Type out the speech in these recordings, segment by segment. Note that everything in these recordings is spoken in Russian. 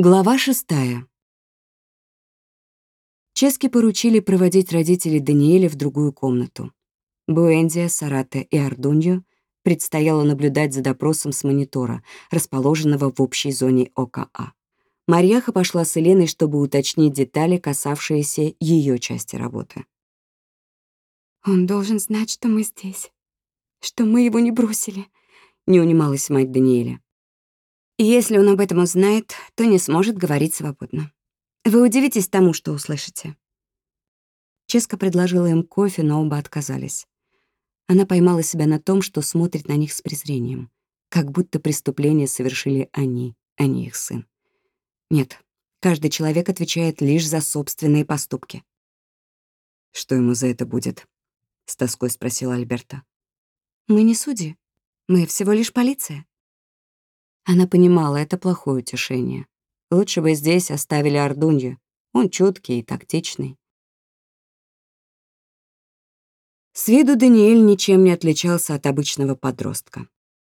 Глава шестая. Чески поручили проводить родителей Даниэля в другую комнату. Буэндия, Сарате и Ардунью предстояло наблюдать за допросом с монитора, расположенного в общей зоне ОКА. Марьяха пошла с Еленой, чтобы уточнить детали, касавшиеся ее части работы. «Он должен знать, что мы здесь, что мы его не бросили», — не унималась мать Даниэля. Если он об этом узнает, то не сможет говорить свободно. Вы удивитесь тому, что услышите. Ческа предложила им кофе, но оба отказались. Она поймала себя на том, что смотрит на них с презрением, как будто преступление совершили они, а не их сын. Нет, каждый человек отвечает лишь за собственные поступки. «Что ему за это будет?» — с тоской спросила Альберта. «Мы не судьи. Мы всего лишь полиция. Она понимала, это плохое утешение. Лучше бы здесь оставили Ордунью. Он чуткий и тактичный. С виду Даниэль ничем не отличался от обычного подростка.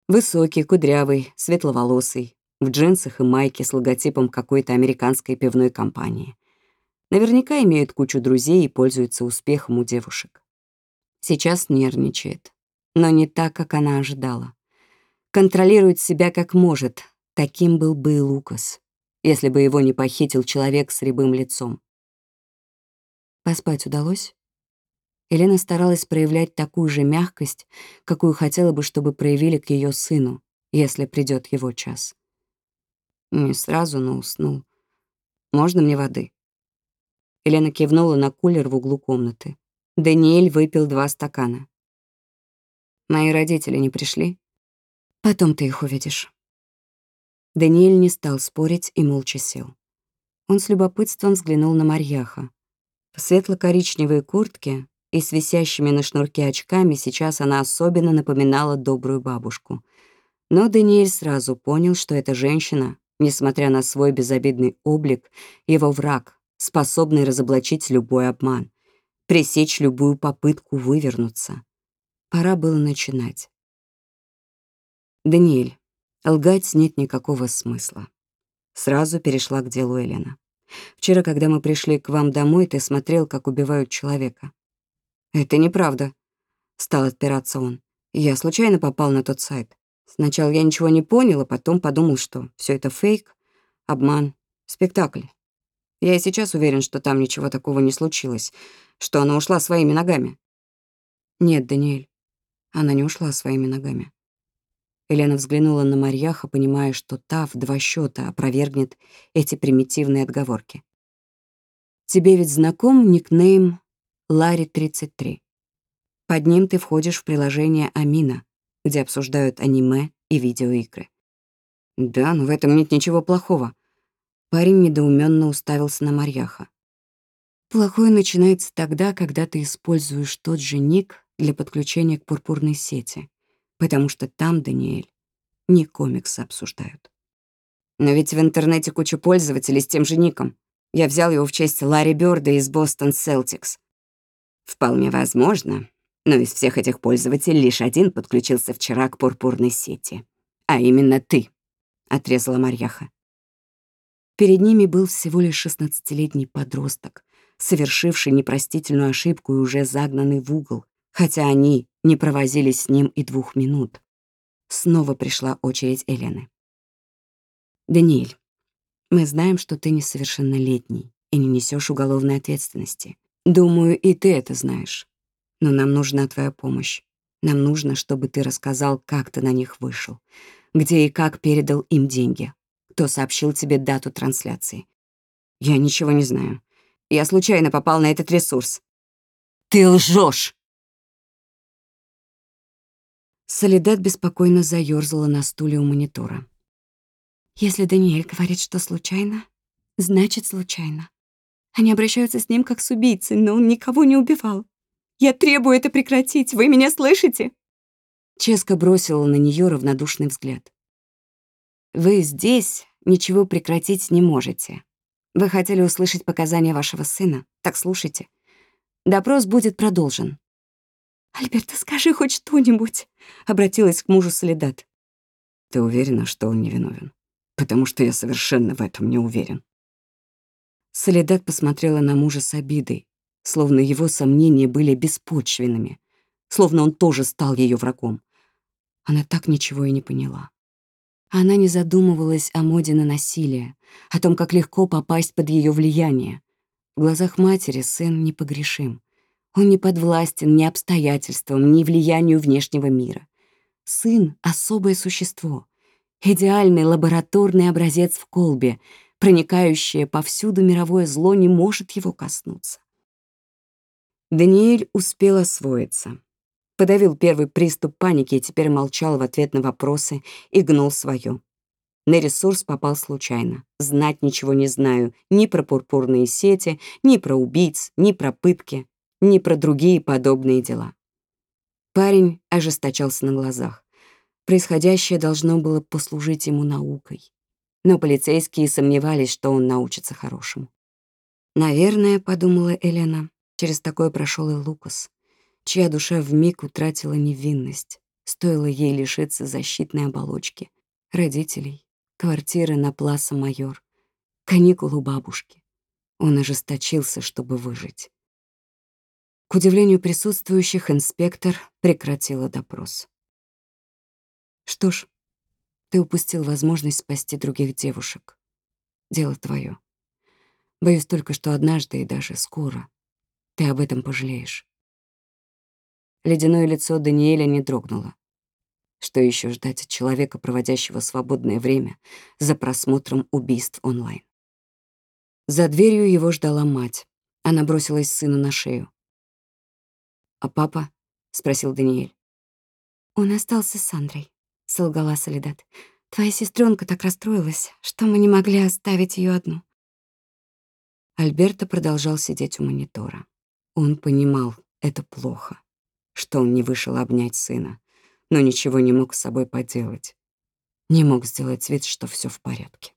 Высокий, кудрявый, светловолосый, в джинсах и майке с логотипом какой-то американской пивной компании. Наверняка имеет кучу друзей и пользуется успехом у девушек. Сейчас нервничает, но не так, как она ожидала контролирует себя как может. Таким был бы и Лукас, если бы его не похитил человек с рябым лицом. Поспать удалось? Елена старалась проявлять такую же мягкость, какую хотела бы, чтобы проявили к ее сыну, если придет его час. Не сразу, но уснул. «Можно мне воды?» Елена кивнула на кулер в углу комнаты. Даниэль выпил два стакана. «Мои родители не пришли?» Потом ты их увидишь». Даниэль не стал спорить и молча сел. Он с любопытством взглянул на Марьяха. В светло-коричневой куртке и с висящими на шнурке очками сейчас она особенно напоминала добрую бабушку. Но Даниэль сразу понял, что эта женщина, несмотря на свой безобидный облик, его враг, способный разоблачить любой обман, пресечь любую попытку вывернуться. Пора было начинать. «Даниэль, лгать нет никакого смысла». Сразу перешла к делу Елена. «Вчера, когда мы пришли к вам домой, ты смотрел, как убивают человека». «Это неправда», — стал отпираться он. «Я случайно попал на тот сайт. Сначала я ничего не понял, а потом подумал, что все это фейк, обман, спектакль. Я и сейчас уверен, что там ничего такого не случилось, что она ушла своими ногами». «Нет, Даниэль, она не ушла своими ногами. Елена взглянула на Марьяха, понимая, что та в два счета опровергнет эти примитивные отговорки. «Тебе ведь знаком никнейм Ларри33. Под ним ты входишь в приложение Амина, где обсуждают аниме и видеоигры. Да, но в этом нет ничего плохого. Парень недоуменно уставился на Марьяха. Плохое начинается тогда, когда ты используешь тот же ник для подключения к пурпурной сети потому что там, Даниэль, не комиксы обсуждают. Но ведь в интернете куча пользователей с тем же ником. Я взял его в честь Ларри Бёрда из Бостон Селтикс. Вполне возможно, но из всех этих пользователей лишь один подключился вчера к пурпурной сети. А именно ты, — отрезала Марьяха. Перед ними был всего лишь шестнадцатилетний подросток, совершивший непростительную ошибку и уже загнанный в угол, хотя они не провозились с ним и двух минут. Снова пришла очередь Элены. «Даниэль, мы знаем, что ты несовершеннолетний и не несешь уголовной ответственности. Думаю, и ты это знаешь. Но нам нужна твоя помощь. Нам нужно, чтобы ты рассказал, как ты на них вышел, где и как передал им деньги, кто сообщил тебе дату трансляции. Я ничего не знаю. Я случайно попал на этот ресурс. Ты лжешь! Солидат беспокойно заёрзала на стуле у монитора. «Если Даниэль говорит, что случайно, значит случайно. Они обращаются с ним как с убийцей, но он никого не убивал. Я требую это прекратить, вы меня слышите?» Ческа бросила на неё равнодушный взгляд. «Вы здесь ничего прекратить не можете. Вы хотели услышать показания вашего сына, так слушайте. Допрос будет продолжен. «Альберта, скажи хоть что-нибудь», — обратилась к мужу Солидат. «Ты уверена, что он невиновен?» потому что я совершенно в этом не уверен. Солидат посмотрела на мужа с обидой, словно его сомнения были беспочвенными, словно он тоже стал ее врагом. Она так ничего и не поняла. Она не задумывалась о моде на насилие, о том, как легко попасть под ее влияние. В глазах матери сын непогрешим. Он не подвластен ни обстоятельствам, ни влиянию внешнего мира. Сын — особое существо, идеальный лабораторный образец в колбе, проникающее повсюду мировое зло не может его коснуться. Даниэль успел освоиться. Подавил первый приступ паники и теперь молчал в ответ на вопросы и гнул свое. На ресурс попал случайно. Знать ничего не знаю ни про пурпурные сети, ни про убийц, ни про пытки, ни про другие подобные дела. Парень ожесточался на глазах. Происходящее должно было послужить ему наукой. Но полицейские сомневались, что он научится хорошему. «Наверное, — подумала Елена, — через такое прошел и Лукас чья душа вмиг утратила невинность, стоило ей лишиться защитной оболочки, родителей, квартиры на Пласа Майор, каникул у бабушки. Он ожесточился, чтобы выжить. К удивлению присутствующих, инспектор прекратила допрос. «Что ж, ты упустил возможность спасти других девушек. Дело твое. Боюсь только, что однажды и даже скоро ты об этом пожалеешь. Ледяное лицо Даниэля не дрогнуло. Что еще ждать от человека, проводящего свободное время за просмотром убийств онлайн? За дверью его ждала мать. Она бросилась сыну на шею. «А папа?» — спросил Даниэль. «Он остался с Сандрой», — солгала Солидат. «Твоя сестренка так расстроилась, что мы не могли оставить ее одну». Альберто продолжал сидеть у монитора. Он понимал, это плохо что он не вышел обнять сына, но ничего не мог с собой поделать. Не мог сделать вид, что все в порядке.